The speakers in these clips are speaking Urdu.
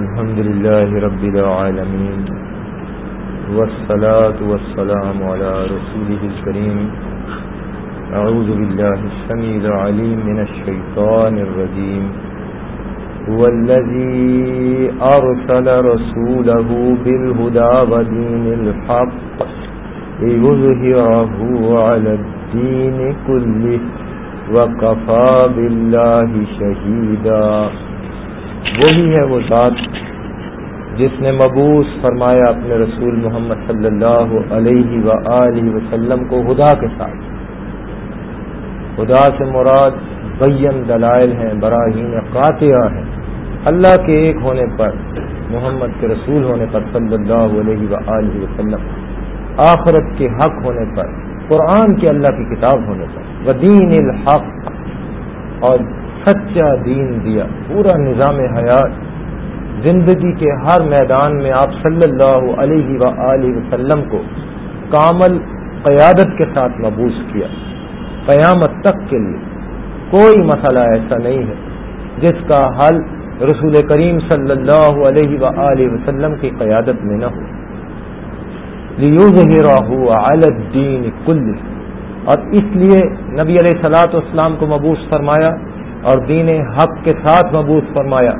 الحمد لله رب العالمين والصلاة والسلام على رسوله الكريم أعوذ بالله السميع العليم من الشيطان الرجيم هو الذي أرسل رسوله بالهدى ودين الحق ليظهره على الدين كله وكفى بالله شهيدا وہی ہے وہ ذات جس نے مبوس فرمایا اپنے رسول محمد صلی اللہ علیہ و وسلم کو خدا کے ساتھ۔ خدا سے مراد بین دلائل ہیں، براہین قاطعہ ہیں۔ اللہ کے ایک ہونے پر، محمد کے رسول ہونے پر صلی اللہ علیہ و وسلم۔ آخرت کے حق ہونے پر، قرآن کے اللہ کی کتاب ہونے پر۔ و دین الحق۔ اور سچا دین دیا، پورا نظام حیات۔ زندگی کے ہر میدان میں آپ صلی اللہ علیہ و وسلم کو کامل قیادت کے ساتھ مبوس کیا۔ قیامت تک کے لیے کوئی مسئلہ ایسا نہیں ہے جس کا حل رسول کریم صلی اللہ علیہ و وسلم کی قیادت میں نہ ہو۔ الدین کل اور اس لیے نبی علیہ سلاۃ اسلام کو مبوس فرمایا اور دین حق کے ساتھ مبوس فرمایا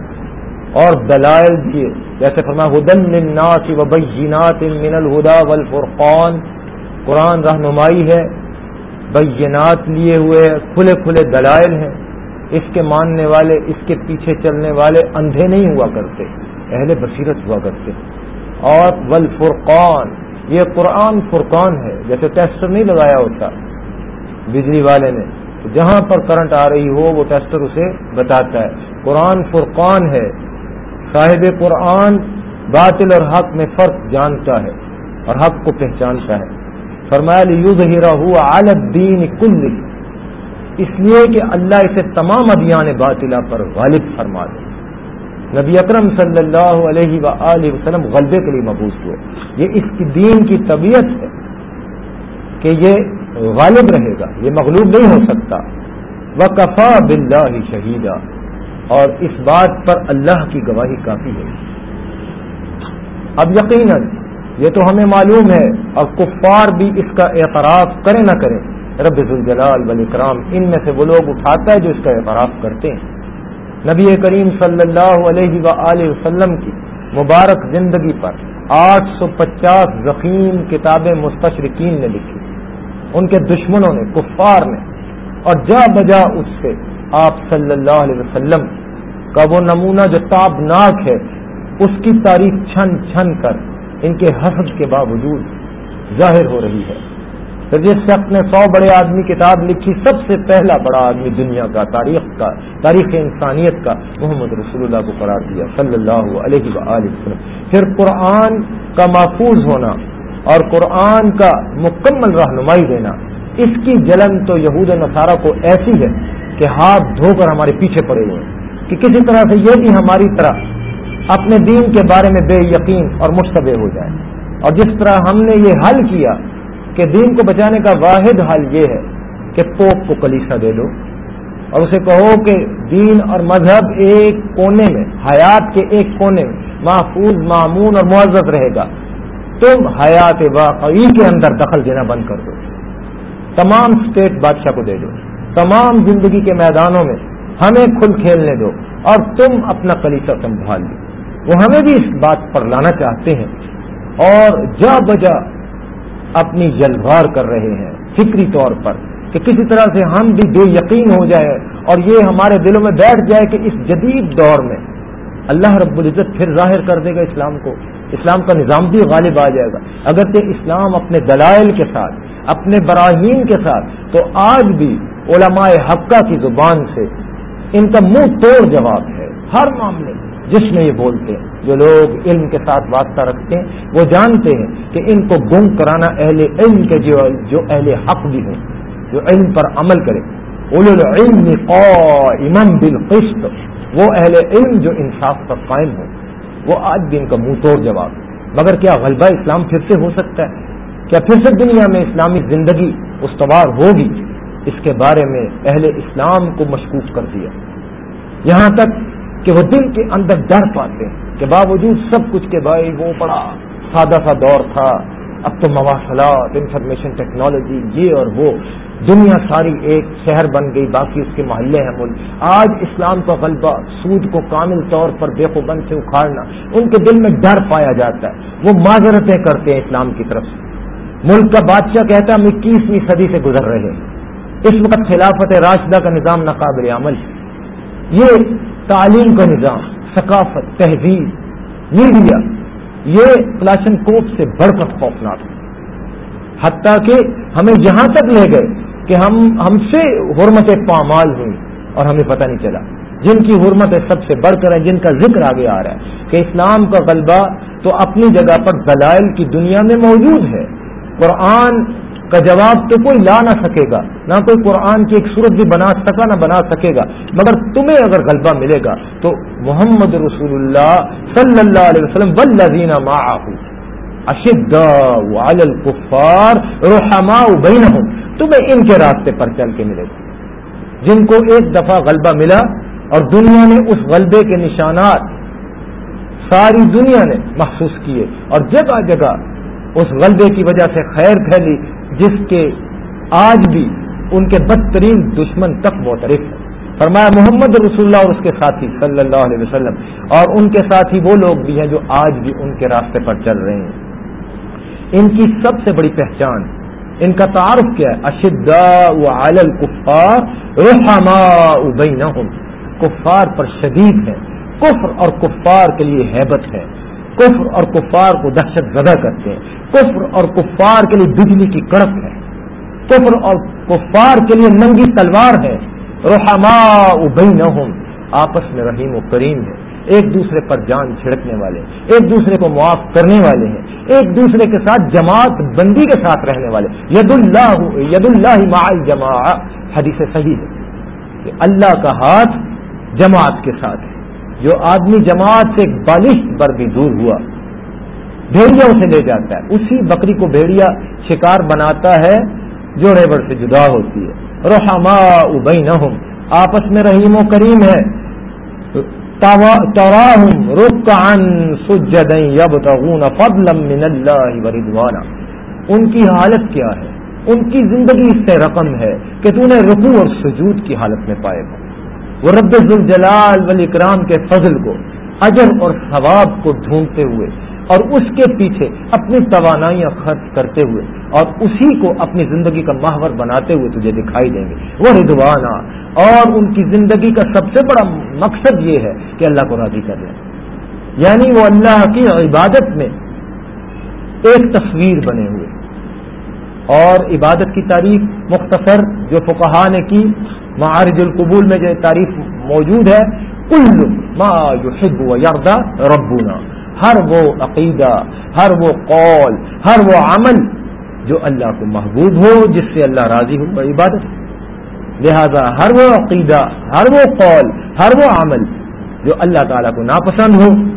اور دلائل دیے۔ جیسے فرمایا، ہدن الناس و بینات من الہدا والفرقان قرآن رہنمائی ہے، بینات لیے ہوئے کھلے کھلے دلائل ہیں۔ اس کے ماننے والے، اس کے پیچھے چلنے والے اندھے نہیں ہوا کرتے، اہل بصیرت ہوا کرتے۔ اور والفرقان، یہ قرآن فرقان ہے۔ جیسے ٹیسٹر نہیں لگایا ہوتا، بجلی والے نے۔ جہاں پر کرنٹ آ رہی ہو، وہ ٹیسٹر اسے بتاتا ہے۔ قرآن فرقان ہے۔ صاحب قرآن باطل اور حق میں فرق جانتا ہے اور حق کو پہچانتا ہے۔ فرمایا یوز ہیرا ہوا عالدین کل اس لیے کہ اللہ اسے تمام ادیان باطلا پر غالب فرما دے۔ نبی اکرم صلی اللہ علیہ و وسلم غلبے کے لیے مبوس ہوئے۔ یہ اس کی دین کی طبیعت ہے کہ یہ غالب رہے گا، یہ مغلوب نہیں ہو سکتا۔ وہ کفا بلّہ ہی شہیدہ اور اس بات پر اللہ کی گواہی کافی ہے۔ اب یقیناً یہ تو ہمیں معلوم ہے، اور کفار بھی اس کا اعتراف کریں نہ کریں۔ رب الجلال ولی کرام ان میں سے وہ لوگ اٹھاتا ہے جو اس کا اعتراف کرتے ہیں۔ نبی کریم صلی اللہ علیہ و وسلم کی مبارک زندگی پر آٹھ سو پچاس ذخیم کتابیں مستشرقین نے لکھی۔ ان کے دشمنوں نے، کفار نے، اور جا بجا اس سے آپ صلی اللہ علیہ وسلم کا وہ نمونہ جو تابناک ہے، اس کی تاریخ چھن چھن کر ان کے حسد کے باوجود ظاہر ہو رہی ہے۔ تو جس شخص نے سو بڑے آدمی کتاب لکھی، سب سے پہلا بڑا آدمی دنیا کا، تاریخ کا، تاریخ انسانیت کا، محمد رسول اللہ کو قرار دیا، صلی اللہ علیہ وسلم۔ پھر قرآن کا محفوظ ہونا اور قرآن کا مکمل رہنمائی دینا۔ اس کی جلن تو یہود نصارہ کو ایسی ہے کہ ہاتھ دھو کر ہمارے پیچھے پڑے ہوئے کہ کسی طرح سے یہ بھی ہماری طرح اپنے دین کے بارے میں بے یقین اور مشتبہ ہو جائے۔ اور جس طرح ہم نے یہ حل کیا کہ دین کو بچانے کا واحد حل یہ ہے کہ پوپ کو کلیسا دے دو۔ اور اسے کہو کہ دین اور مذہب ایک کونے میں، حیات کے ایک کونے میں، محفوظ معمون اور معذت رہے گا۔ تم حیات واقعی کے اندر دخل دینا بند کر دو۔ تمام اسٹیٹ بادشاہ کو دے دو۔ تمام زندگی کے میدانوں میں ہمیں کھل کھیلنے دو اور تم اپنا کلیسا سنبھال لو۔ وہ ہمیں بھی اس بات پر لانا چاہتے ہیں۔ اور جا بجا اپنی جلوار کر رہے ہیں۔ فکری طور پر کہ کسی طرح سے ہم بھی بے یقین ہو جائے اور یہ ہمارے دلوں میں بیٹھ جائے کہ اس جدید دور میں اللہ رب العزت پھر ظاہر کر دے گا اسلام کو۔ اسلام کا نظام بھی غالب آ جائے گا۔ اگر کہ اسلام اپنے دلائل کے ساتھ، اپنے براہین کے ساتھ، تو آج بھی علماء حقہ کی زبان سے ان کا منہ توڑ جواب ہے۔ ہر معاملے جس میں یہ بولتے ہیں، جو لوگ علم کے ساتھ واسطہ رکھتے ہیں، وہ جانتے ہیں کہ ان کو گم کرانا اہل علم کے جو جو اہل حق بھی ہیں، جو علم پر عمل کرے اولو العلم قائما بالقسط۔ وہ اہل علم جو انصاف پر قائم ہو وہ آج بھی ان کا منہ توڑ جواب مگر کیا غلبہ اسلام پھر سے ہو سکتا ہے؟ کیا پھر سے دنیا میں اسلامی زندگی استوار ہوگی؟ اس کے بارے میں اہل اسلام کو مشکوک کر دیا۔ یہاں تک کہ وہ دل کے اندر ڈر پاتے ہیں کہ باوجود سب کچھ کے بھائی وہ بڑا سادہ سا دور تھا۔ اب تو مواصلات انفارمیشن ٹیکنالوجی یہ اور وہ۔ دنیا ساری ایک شہر بن گئی، باقی اس کے محلے ہیں ملک۔ آج اسلام کا غلبہ، سود کو کامل طور پر بے خوبند سے اکھاڑنا، ان کے دل میں ڈر پایا جاتا ہے۔ وہ معذرتیں کرتے ہیں اسلام کی طرف سے۔ ملک کا بادشاہ کہتا ہے، ہم اکیسویں صدی سے گزر رہے ہیں۔ اس وقت خلافت راشدہ کا نظام ناقابل عمل ہے۔ یہ تعلیم کا نظام، ثقافت، تہذیب، میڈیا یہ کلاشن کوپ سے بڑھ کر خوفناک حتیٰ کہ ہمیں یہاں تک لے گئے کہ ہم ہم سے حرمت پامال ہوئی اور ہمیں پتہ نہیں چلا۔ جن کی حرمت سب سے بڑھ کر ہے، جن کا ذکر آگے آ رہا ہے کہ اسلام کا غلبہ تو اپنی جگہ پر دلائل کی دنیا میں موجود ہے۔ قرآن کا جواب تو کوئی لا نہ سکے گا، نہ کوئی قرآن کی ایک صورت بھی بنا سکا نہ بنا سکے گا۔ مگر تمہیں اگر غلبہ ملے گا تو محمد رسول اللہ صلی اللہ علیہ وسلم ولزین اشد الکفار رحما بینہم۔ تمہیں ان کے راستے پر چل کے ملے گا۔ جن کو ایک دفعہ غلبہ ملا اور دنیا نے اس غلبے کے نشانات ساری دنیا نے محسوس کیے اور جگہ جگہ اس غلبے کی وجہ سے خیر پھیلی، جس کے آج بھی ان کے بدترین دشمن تک معترف ہے فرمایا، محمد رسول اللہ اور اس کے ساتھی صلی اللہ علیہ وسلم، اور ان کے ساتھی وہ لوگ بھی ہیں جو آج بھی ان کے راستے پر چل رہے ہیں۔ ان کی سب سے بڑی پہچان، ان کا تعارف کیا ہے اشدا بینہم۔ کفار پر شدید ہے کفر اور کفار کے لیے حیبت ہے۔ کفر اور کفار کو دہشت زدہ کرتے ہیں۔ کفر اور کفار کے لیے بجلی کی کڑک ہے۔ کفر اور کفار کے لیے ننگی تلوار ہے۔ رحما بینہم، آپس میں رحیم و کریم ہے ایک دوسرے پر جان چھڑکنے والے ایک دوسرے کو معاف کرنے والے ہیں۔ ایک دوسرے کے ساتھ جماعت بندی کے ساتھ رہنے والے ید اللہ ید اللہ مال جما حدیث صحیح ہے کہ اللہ کا ہاتھ جماعت کے ساتھ ہے۔ جو آدمی جماعت سے بالش پر بھی دور ہوا بھیڑیا اسے لے جاتا ہے۔ اسی بکری کو بھیڑیا شکار بناتا ہے جو ریبر سے جدا ہوتی ہے۔ رحما ابئی نہ آپس میں رحیم و کریم ہے۔ ان کی حالت کیا ہے؟ ان کی زندگی اس سے رقم ہے کہ تو نے رکو اور سجود کی حالت میں پائے گا وہ رب الجلال ولی اکرام کے فضل کو اجر اور ثواب کو ڈھونڈتے ہوئے اور اس کے پیچھے اپنی توانائیاں خرچ کرتے ہوئے اور اسی کو اپنی زندگی کا محور بناتے ہوئے تجھے دکھائی دیں گے۔ وہ رضوانہ۔ اور ان کی زندگی کا سب سے بڑا مقصد یہ ہے کہ اللہ کو راضی کر لیں یعنی وہ اللہ کی عبادت میں ایک تصویر بنے ہوئے۔ اور عبادت کی تعریف مختصر جو فقہا نے کی معارج القبول میں جو تعریف موجود ہے کل ما یحب و یردا ربنا۔ ہر وہ عقیدہ، ہر وہ قول، ہر وہ عمل جو اللہ کو محبوب ہو، جس سے اللہ راضی ہو، وہ عبادت لہذا ہر وہ عقیدہ، ہر وہ قول، ہر وہ عمل جو اللہ تعالیٰ کو ناپسند ہو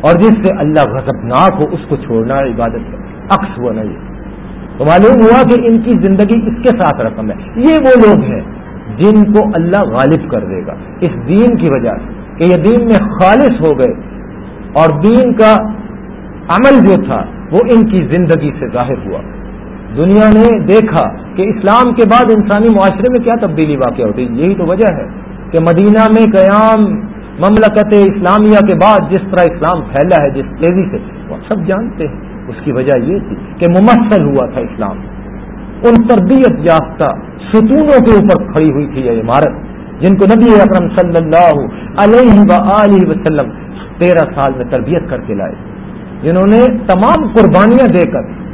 اور جس سے اللہ غضبناک ہو، اس کو چھوڑنا عبادت ہے۔ عکس وہ نہیں۔ تو معلوم ہوا کہ ان کی زندگی اس کے ساتھ رقم ہے۔ یہ وہ لوگ ہیں جن کو اللہ غالب کر دے گا۔ اس دین کی وجہ سے کہ یہ دین میں خالص ہو گئے اور دین کا عمل جو تھا وہ ان کی زندگی سے ظاہر ہوا۔ دنیا نے دیکھا کہ اسلام کے بعد انسانی معاشرے میں کیا تبدیلی واقع ہوتی یہی تو وجہ ہے کہ مدینہ میں قیام مملکت اسلامیہ کے بعد جس طرح اسلام پھیلا ہے، جس تیزی سے، وہ سب جانتے ہیں۔ اس کی وجہ یہ تھی کہ ممثل ہوا تھا اسلام۔ ان تربیت یافتہ ستونوں کے اوپر کھڑی ہوئی تھی یہ عمارت، جن کو نبی اکرم صلی اللہ علیہ و وسلم تیرہ سال میں تربیت کر کے لائے۔ جنہوں نے تمام قربانیاں دے کر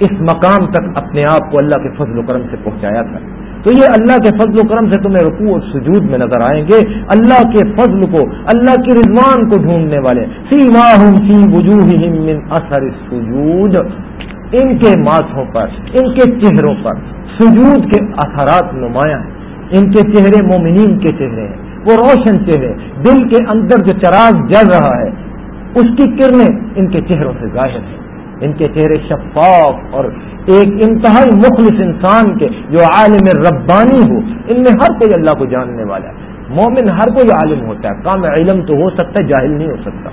اس مقام تک اپنے آپ کو اللہ کے فضل و کرم سے پہنچایا تھا۔ تو یہ اللہ کے فضل و کرم سے تمہیں رقو اور سجود میں نظر آئیں گے۔ اللہ کے فضل کو، اللہ کی رضوان کو ڈھونڈنے والے۔ سی ماہم سی وجوہ من اثر سجود ان کے ماتھوں پر، ان کے چہروں پر سجود کے اثرات نمایاں ہیں۔ ان کے چہرے مومنین کے چہرے ہیں۔ وہ روشن چہرے، دل کے اندر جو چراغ جل رہا ہے، اس کی کرنیں ان کے چہروں سے ظاہر ہیں۔ ان کے چہرے شفاف اور ایک انتہائی مخلص انسان کے جو عالم ربانی ہو، ان میں ہر کوئی اللہ کو جاننے والا ہے۔ مومن ہر کوئی عالم ہوتا ہے۔ کام علم تو ہو سکتا ہے، جاہل نہیں ہو سکتا۔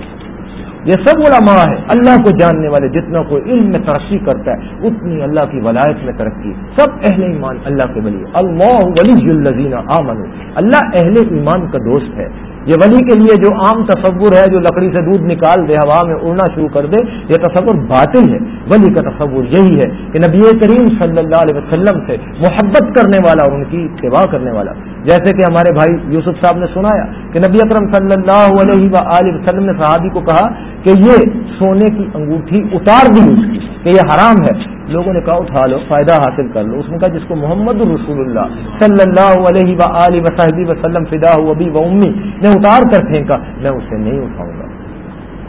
یہ سب علماء ہے اللہ کو جاننے والے جتنا کوئی علم میں ترقی کرتا ہے، اتنی اللہ کی ولایت میں ترقی۔ سب اہل ایمان اللہ کے ولی اللہ ولی الزین آمن اللہ اہل ایمان کا دوست ہے۔ یہ ولی کے لیے جو عام تصور ہے جو لکڑی سے دودھ نکال دے، ہوا میں اڑنا شروع کر دے، یہ تصور باطل ہے۔ ولی کا تصور یہی ہے کہ نبی کریم صلی اللہ علیہ وسلم سے محبت کرنے والا اور ان کی اتباع کرنے والا۔ جیسے کہ ہمارے بھائی یوسف صاحب نے سنایا کہ نبی اکرم صلی اللہ علیہ و وسلم نے صحابی کو کہا کہ یہ سونے کی انگوٹھی اتار دی اس کی کہ یہ حرام ہے۔ لوگوں نے کہا اٹھا لو، فائدہ حاصل کر لو۔ اس نے کہا جس کو محمد الرسول اللہ صلی اللہ علیہ و علیہ وسلم فدا ابی و امی نے اتار کر پھینکا، میں اسے نہیں اٹھاؤں گا۔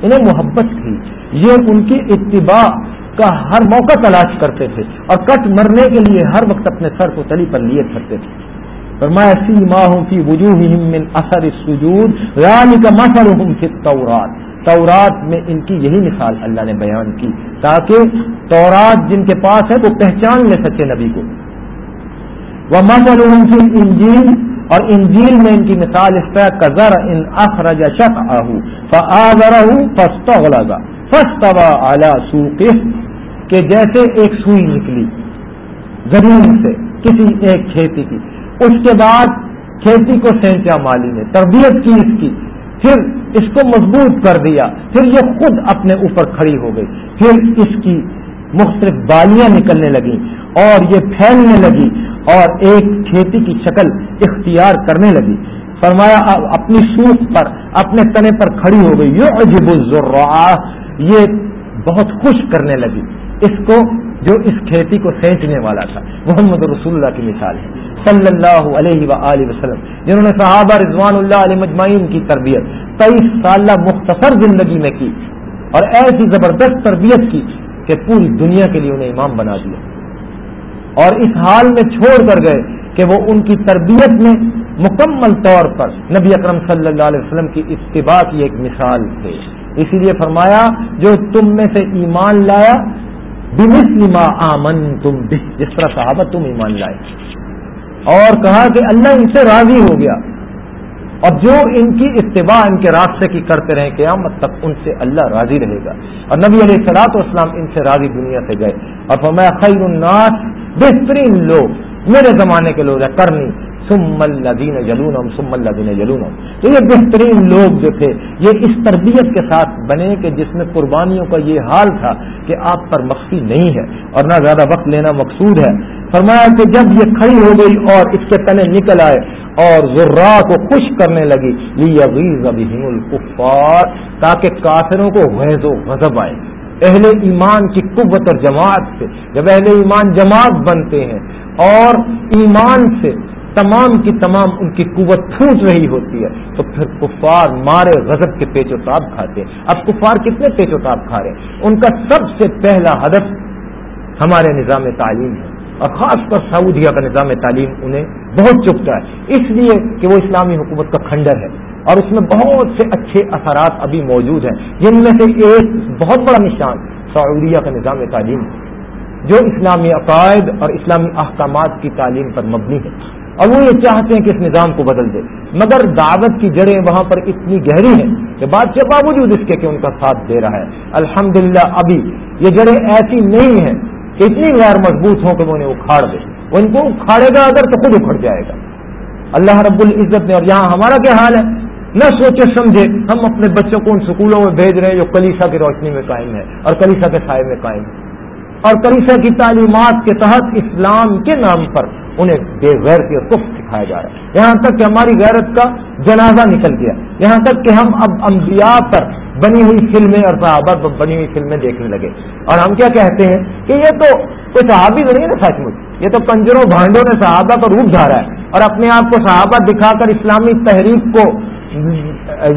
انہیں محبت تھی۔ یہ ان کی اتباع کا ہر موقع تلاش کرتے تھے اور کٹ مرنے کے لیے ہر وقت اپنے سر کو تلی پر لیے کرتے تھے۔ فرمایا سی ماہوں کی وجوہ من اثر سجود رانی کا فی التورات۔ تورات میں ان کی یہی مثال اللہ نے بیان کی، تاکہ تورات جن کے پاس ہے وہ پہچان لے سچے نبی کو۔ وہ مسل انجیل اور انجیل میں ان کی مثال اس طرح کزر ان اخرج شک آہ فستا فستا اعلی کہ جیسے ایک سوئی نکلی زمین سے کسی ایک کھیتی کی، اس کے بعد کھیتی کو سینچا مالی نے، تربیت کی اس کی پھر اس کو مضبوط کر دیا، پھر یہ خود اپنے اوپر کھڑی ہو گئی، پھر اس کی مختلف بالیاں نکلنے لگی اور یہ پھیلنے لگی اور ایک کھیتی کی شکل اختیار کرنے لگی۔ فرمایا اپنی سوکھ پر، اپنے تنے پر کھڑی ہو گئی۔ یہ عجیب یہ بہت خوش کرنے لگی۔ اس کو جو اس کھیتی کو سینچنے والا تھا۔ محمد رسول اللہ کی مثال ہے۔ صلی اللہ علیہ و وسلم، جنہوں نے صحابہ رضوان اللہ علیہ مجمعین کی تربیت، تیئیس سالہ مختصر زندگی میں کی اور ایسی زبردست تربیت کی کہ پوری دنیا کے لیے انہیں امام بنا دیا۔ اور اس حال میں چھوڑ کر گئے کہ وہ ان کی تربیت میں مکمل طور پر نبی اکرم صلی اللہ علیہ وسلم کی اتباع کی ایک مثال تھے۔ اسی لیے فرمایا، جو تم میں سے ایمان لایا ما آمن تم جس طرح صحابہ تم ایمان لائے۔ اور کہا کہ اللہ ان سے راضی ہو گیا۔ اور جو ان کی اتباع ان کے راستے کی کرتے رہے قیامت تک ان سے اللہ راضی رہے گا۔ اور نبی علیہ سلاط اسلام ان سے راضی دنیا سے گئے۔ اور فرمایا، خیر الناس، بہترین لوگ۔ میرے زمانے کے لوگ ہیں، کرنی۔ سم الدین جلون سم الدین جلون تو یہ بہترین لوگ جو تھے، یہ اس تربیت کے ساتھ بنے کہ جس میں قربانیوں کا یہ حال تھا کہ آپ پر مخفی نہیں ہے اور نہ زیادہ وقت لینا مقصود ہے۔ فرمایا کہ جب یہ کھڑی ہو گئی اور اس کے تنے نکل آئے اور ذرا کو خوش کرنے لگی الکفار تاکہ کافروں کو غیظ و غضب آئے۔ اہل ایمان کی قوت اور جماعت سے، جب اہل ایمان جماعت بنتے ہیں اور ایمان سے تمام کی تمام ان کی قوت پھوٹ رہی ہوتی ہے، تو پھر کفار مارے غضب کے پیچ و تاب کھاتے ہیں۔ اب کفار کتنے پیچ و تاب کھا رہے ہیں؟ ان کا سب سے پہلا ہدف ہمارے نظام تعلیم ہے۔ اور خاص کر سعودیہ کا نظام تعلیم انہیں بہت چکتا ہے۔ اس لیے کہ وہ اسلامی حکومت کا کھنڈر ہے۔ اور اس میں بہت سے اچھے اثرات ابھی موجود ہیں۔ جن میں سے ایک بہت بڑا نشان سعودیہ کا نظام تعلیم جو اسلامی عقائد اور اسلامی احکامات کی تعلیم پر مبنی ہے۔ اور وہ یہ چاہتے ہیں کہ اس نظام کو بدل دے۔ مگر دعوت کی جڑیں وہاں پر اتنی گہری ہیں کہ بات کے باوجود اس کے کہ ان کا ساتھ دے رہا ہے۔ الحمدللہ، ابھی یہ جڑیں ایسی نہیں ہیں کہ اتنی غیر مضبوط ہوں کہ وہ انہیں اکھاڑ دے۔ وہ ان کو اکھاڑے گا اگر تو خود اکھڑ جائے گا۔ اللہ رب العزت نے، اور یہاں ہمارا کیا حال ہے؟ نہ سوچے، سمجھے، ہم اپنے بچوں کو ان سکولوں میں بھیج رہے ہیں جو کلیسا کی روشنی میں قائم ہے اور کلیسا کے سائے میں قائم ہے۔ اور کلیسا کی تعلیمات کے تحت اسلام کے نام پر انہیں بے غیرتی اور کف سکھایا جا رہا ہے۔ یہاں تک کہ ہماری غیرت کا جنازہ نکل گیا۔ یہاں تک کہ ہم اب انبیاء پر بنی ہوئی فلمیں اور صحابہ پر بنی ہوئی فلمیں دیکھنے لگے۔ اور ہم کیا کہتے ہیں کہ یہ تو کوئی صحابی نہیں ہے نا سچ مچ، یہ تو کنجروں بھانڈوں نے صحابہ پر روپ دھارا ہے۔ اور اپنے آپ کو صحابہ دکھا کر اسلامی تحریک کو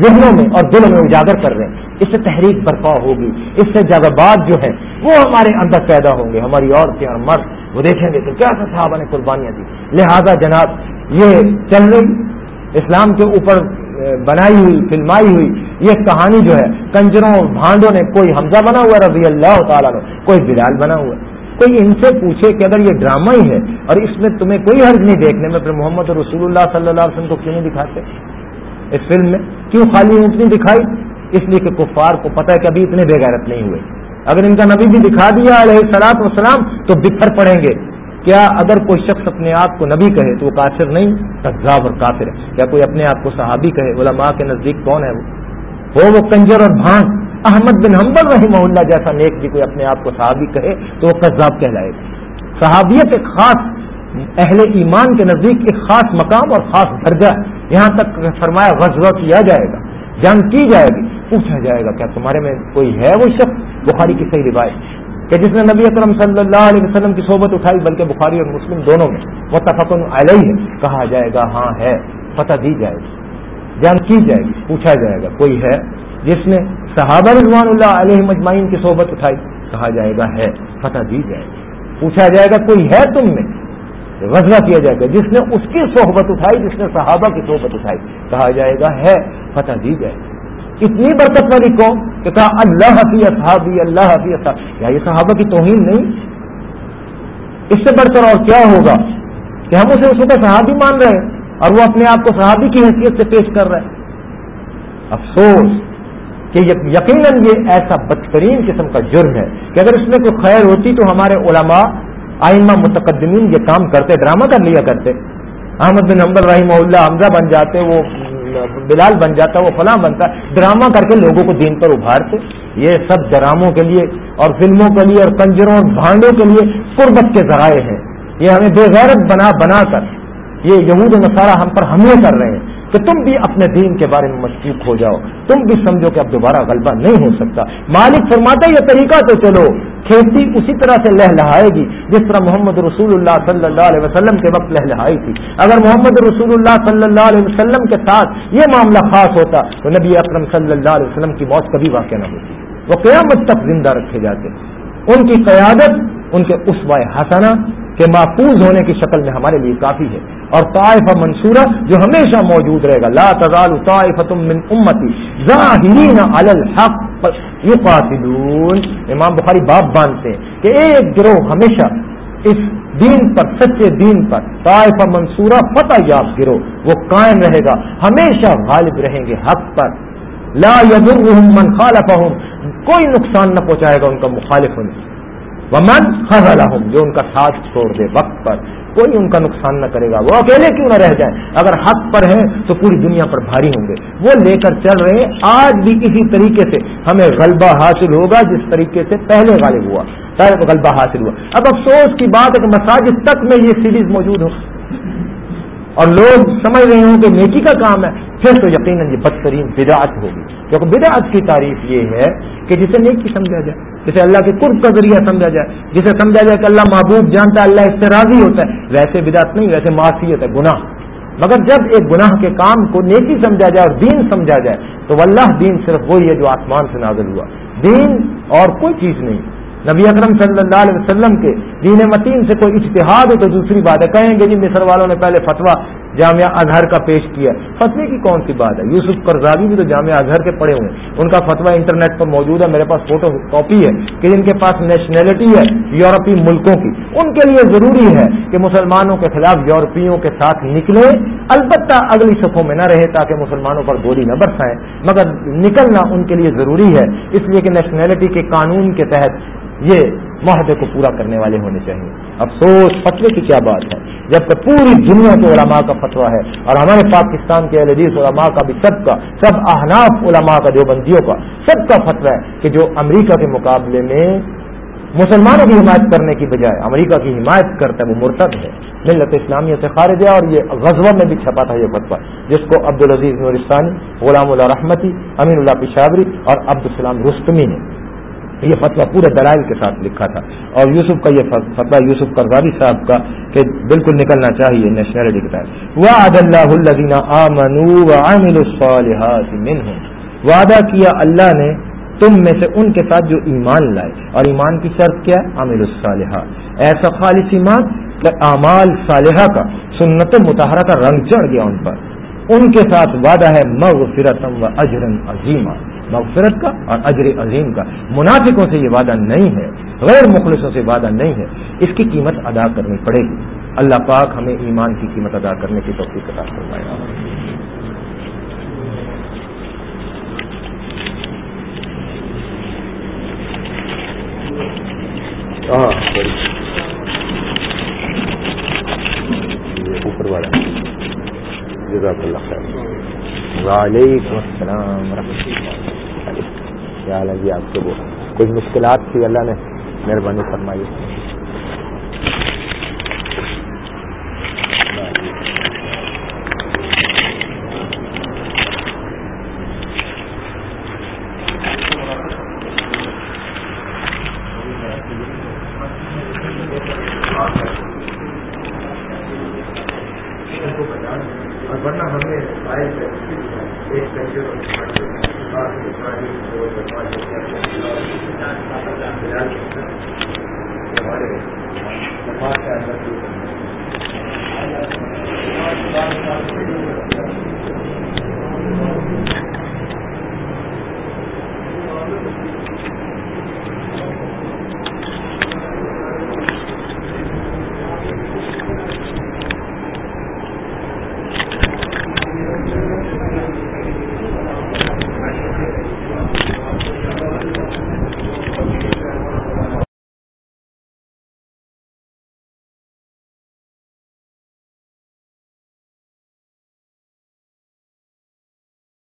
ذہنوں میں اور دلوں میں اجاگر کر رہے ہیں۔ اس سے تحریک برپا ہوگی۔ اس سے جگہ جو ہے وہ ہمارے اندر پیدا ہوں گے، ہماری عورتیں اور مرد، وہ دیکھیں گے کہ کیسا صحابہ نے قربانیاں دی۔ لہذا جناب، یہ چل رہی، اسلام کے اوپر بنائی ہوئی، فلمائی ہوئی، یہ کہانی جو ہے، کنجروں اور بھانڈوں نے، کوئی حمزہ بنا ہوا رضی اللہ تعالیٰ نے کوئی بلال بنا ہوا کوئی ان سے پوچھے کہ اگر یہ ڈرامہ ہی ہے اور اس میں تمہیں کوئی حرض نہیں دیکھنے میں، پھر محمد رسول اللہ صلی اللہ علیہ وسلم کو کیوں نہیں دکھاتے؟ اس فلم میں کیوں خالی اونٹنی دکھائی؟ اس لیے کہ کفار کو پتہ ہے کہ ابھی اتنے بےغیرت نہیں ہوئے۔ اگر ان کا نبی بھی دکھا دیا علیہ سلاط وسلام تو بکھر پڑیں گے۔ کیا اگر کوئی شخص اپنے آپ کو نبی کہے، تو وہ کافر نہیں تجزاب اور کافر ہے۔ کیا کوئی اپنے آپ کو صحابی کہے، علماء کے نزدیک کون ہے وہ؟ ہو وہ کنجر اور بھان احمد بن حمبر رحمہ اللہ جیسا نیک بھی کوئی اپنے آپ کو صحابی کہے، تو وہ قذاب کہلائے۔ گا صحابیت ایک خاص اہل ایمان کے نزدیک ایک خاص مقام اور خاص درجہ۔ یہاں تک فرمایا، غزوہ کیا جائے گا، جنگ کی جائے گی۔ پوچھا جائے گا کیا تمہارے میں کوئی ہے وہ شخص بخاری کی صحیح روایت کہ جس نے نبی اکرم صلی اللہ علیہ وسلم کی صحبت اٹھائی بلکہ بخاری اور مسلم دونوں میں متفق علیہ ہے کہا جائے گا ہاں ہے فتح دی جائے گی، جان کی جائے گی، پوچھا جائے گا کوئی ہے جس نے صحابہ رضوان اللہ علیہ مجمعین کی صحبت اٹھائی کہا جائے گا ہے فتح دی جائے گی۔ پوچھا جائے گا کوئی ہے تم میں؟ غزہ کیا جائے گا جس نے اس کی صحبت اٹھائی، جس نے صحابہ کی صحبت اٹھائی کہا جائے گا ہے فتح دی جائے گی۔ اتنی برکت والی قوم کہ کہا، اللہ حفیظ اصحابی، اللہ حفیظ اصحاب۔ کیا یہ صحابہ کی توہین نہیں؟ اس سے بڑھ کر اور کیا ہوگا؟ کہ ہم اسے اس وقت صحابی مان رہے ہیں اور وہ اپنے آپ کو صحابی کی حیثیت سے پیش کر رہے ہیں۔ افسوس کہ یقیناً یہ ایسا بدترین قسم کا جرم ہے کہ اگر اس میں کوئی خیر ہوتی تو ہمارے علماء آئمہ متقدمین یہ کام کرتے، ڈرامہ کر لیا کرتے۔ احمد بن حمبر رحمہ اللہ، حمزہ بن جاتے، وہ بلال بن جاتا، وہ فلاں بنتا۔ ڈرامہ کر کے لوگوں کو دین پر ابھارتے۔ یہ سب ڈراموں کے لیے اور فلموں کے لیے اور کنجروں اور بھانڈوں کے لیے قربت کے ذرائع ہیں۔ یہ ہمیں بے غیرت بنا بنا کر یہ یہود نصارہ ہم پر حملے کر رہے ہیں۔ کہ تم بھی اپنے دین کے بارے میں مشکوک ہو جاؤ۔ تم بھی سمجھو کہ اب دوبارہ غلبہ نہیں ہو سکتا۔ مالک فرماتا یہ طریقہ تو چلو، کھیتی اسی طرح سے لہ لہائے گی۔ جس طرح محمد رسول اللہ صلی اللہ علیہ وسلم کے وقت لہ لہائی تھی۔ اگر محمد رسول اللہ صلی اللہ علیہ وسلم کے ساتھ یہ معاملہ خاص ہوتا، تو نبی اکرم صلی اللہ علیہ وسلم کی موت کبھی واقع نہ ہوتی۔ وہ قیامت تک زندہ رکھے جاتے۔ ان کی قیادت، ان کے اسوائے حسنا کے محفوظ ہونے کی شکل میں ہمارے لیے کافی ہے اور طائفہ منصورہ جو ہمیشہ موجود رہے گا، لا تزال طائفة من امتی ظاہرین علی الحق یقاتلون۔ امام بخاری باب باندھتے ہیں کہ ایک گروہ ہمیشہ اس دین پر، سچے دین پر، طائفہ منصورہ فتح یاب گروہ، وہ قائم رہے گا۔ ہمیشہ غالب رہیں گے حق پر۔ لا يضرهم من خالفهم کوئی نقصان نہ پہنچائے گا ان کا مخالف ہونے ومن خزلہم جو ان کا ساتھ چھوڑ دے وقت پر، کوئی ان کا نقصان نہ کرے گا۔ وہ اکیلے کیوں نہ رہ جائیں؟ اگر حق پر ہیں تو پوری دنیا پر بھاری ہوں گے۔ وہ لے کر چل رہے ہیں، آج بھی اسی طریقے سے۔ ہمیں غلبہ حاصل ہوگا جس طریقے سے پہلے غالب ہوا۔ پہلے غلبہ حاصل ہوا۔ اب افسوس کی بات ہے کہ مساجد تک میں یہ سیریز موجود ہو اور لوگ سمجھ رہے ہوں کہ نیکی کا کام ہے۔ پھر تو یقیناً یہ بدترین بدعت ہوگی۔ کیونکہ بدعت کی تعریف یہ ہے کہ جسے نیکی سمجھا جائے۔ جسے اللہ کے قرب کا ذریعہ سمجھا جائے، جسے سمجھا جائے کہ اللہ محبوب جانتا ہے، اللہ اس سے راضی ہوتا ہے۔ ویسے بدعت نہیں، ویسے معاشیت ہے، گناہ۔ مگر جب ایک گناہ کے کام کو نیکی سمجھا جائے اور دین سمجھا جائے، تو اللہ دین صرف وہی ہے جو آسمان سے نازل ہوا۔ دین اور کوئی چیز نہیں۔ نبی اکرم صلی اللہ علیہ وسلم کے دین متین سے کوئی اشتہاد ہو تو دوسری بات ہے کہیں گے جی مصر والوں نے پہلے فتویٰ جامعہ اظہر کا پیش کیا فتوے کی کون سی بات ہے؟ یوسف کرزابی بھی تو جامعہ اظہر کے پڑے ہوئے ہیں۔ ان کا فتویٰ انٹرنیٹ پر موجود ہے، میرے پاس فوٹو کاپی ہے کہ جن کے پاس نیشنلٹی ہے یورپی ملکوں کی۔ ان کے لیے ضروری ہے کہ مسلمانوں کے خلاف یورپیوں کے ساتھ نکلے البتہ اگلی صفوں میں نہ رہے تاکہ مسلمانوں پر گولی نہ برسائیں۔ مگر نکلنا ان کے لیے ضروری ہے، اس لیے کہ نیشنلٹی کے قانون کے تحت یہ معاہدے کو پورا کرنے والے ہونے چاہیے۔ افسوس، فتوے کی کیا بات ہے؟ جبکہ پوری دنیا کے علماء کا فتویٰ ہے اور ہمارے پاکستان کے حدیث، علماء کا بھی سب کا، سب احناف علماء کا جو بندیوں کا، سب کا فتویٰ ہے کہ جو امریکہ کے مقابلے میں مسلمانوں کی حمایت کرنے کی بجائے امریکہ کی حمایت کرتا ہے، وہ مرتب ہے۔ ملت اسلامیہ سے خارج ہے اور یہ غزوہ میں بھی چھپا تھا یہ فتویٰ، جس کو عبدالعزیز نورستانی، غلام اللہ رحمتی امین اللہ پشاوری اور عبدالسلام رستمی نے یہ فتویٰ پورے دلائل کے ساتھ لکھا تھا۔ اور یوسف کا یہ فتویٰ یوسف کرزاری صاحب کا کہ بالکل نکلنا چاہیے نیشنلٹی کے تحت۔ وعد اللہ الذین آمنوا وعملوا الصالحات منهم وعدہ کیا اللہ نے تم میں سے ان کے ساتھ جو ایمان لائے۔ اور ایمان کی شرط کیا؟ ہے عامل الصالحہ ایسا خالص ایمان کہ اعمال صالحہ کا سنت متحرہ کا رنگ چڑھ گیا ان پر۔ ان کے ساتھ وعدہ ہے مغفرتم و اجرن عظیمہ مغفرت کا اور اجر عظیم کا۔ منافقوں سے یہ وعدہ نہیں ہے، غیر مخلصوں سے وعدہ نہیں ہے۔ اس کی قیمت ادا کرنی پڑے گی۔ اللہ پاک ہمیں ایمان کی قیمت ادا کرنے کی توفیق ادا کروائے ہاں، اوپر والا۔ جزاک اللہ خیر۔ وعلیکم السلام ورحمۃ اللہ۔ کیا جی آپ کو کچھ مشکلات تھی اللہ نے مہربانی فرمائی۔